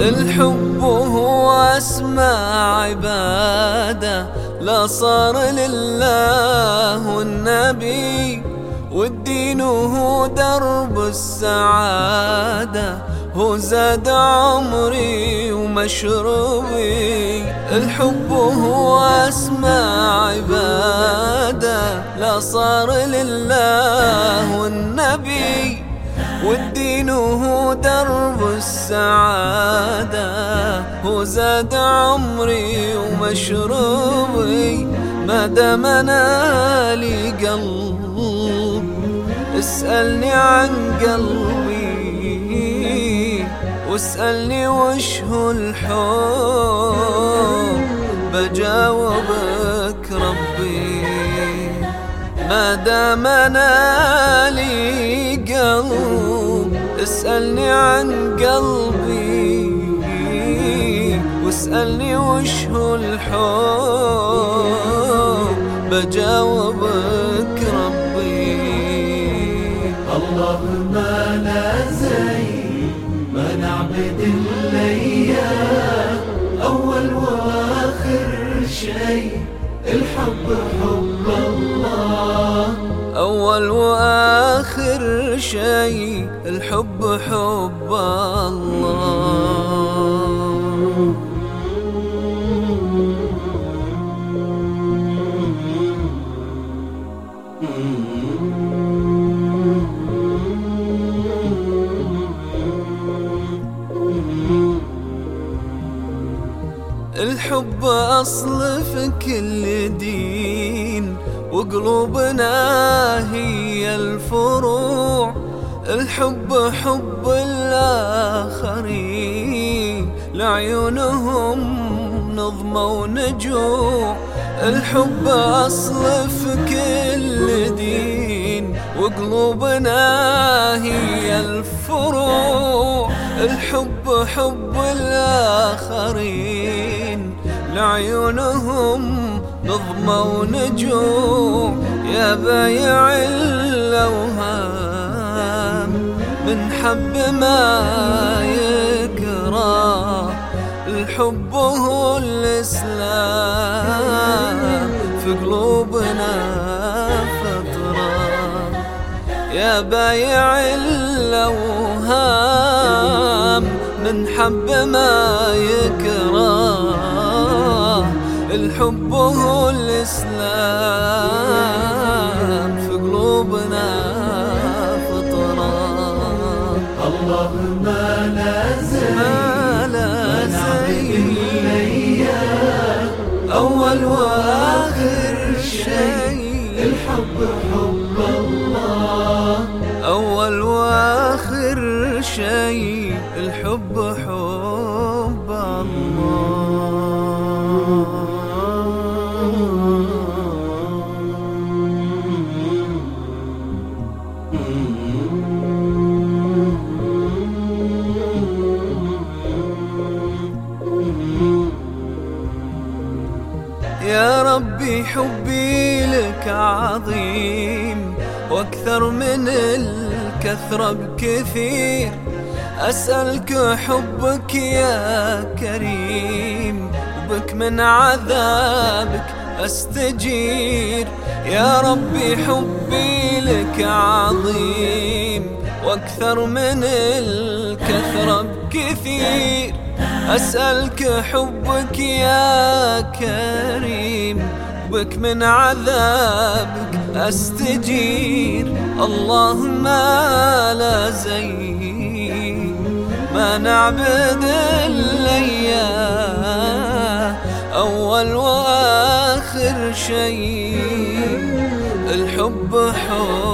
الحب هو أسمى عبادة لا صار لله والنبي والدين هو درب السعادة هو زاد عمري ومشروبي. الحب هو أسمى عبادة لا صار لله والنبي. والدين هو درب السعادة هو زاد عمري ومشروبي. ما دام أنا لي قلب اسألني عن قلبي واسألني وش هو الحب؟ بجاوبك ربي ما دام أنا لي قلب اسألني عن قلبي واسألني وش هو الحب؟ بجاوبك زي ما نعبد الا اياه أول وآخر شيء الحب حب الله. أول وآخر شيء الحب حب الله. الحب أصل في كل دين وقلوبنا هي الفروع. الحب حب الآخرين لعيونهم نظمة ونجوع. الحب أصل في كل دين وقلوبنا هي الفروع. الحب حب الآخرين. لعيونهم نظمة ونجوع يا بايع الأوهام من حب ما يكره الحب هو الإسلام. في قلوبنا فطرة يا بايع الأوهام من حب ما يكره الحب هو الإسلام في قلوبنا فطرة. زي ما لا نعبد زي الا اياه أول وآخر شيء. الحب حب الله. أول وآخر شيء. الحب حب يا ربي حبي لك عظيم وأكثر من الكثرة بكثير. أسألك حبك يا كريم وبك من عذابك أستجير. يا ربي حبي لك عظيم وأكثر من الكثرة بكثير. أسألك حبك يا كريم بك من عذابك أستجير. اللهم لا زي ما نعبد إلا أول وآخر شيء الحب حب.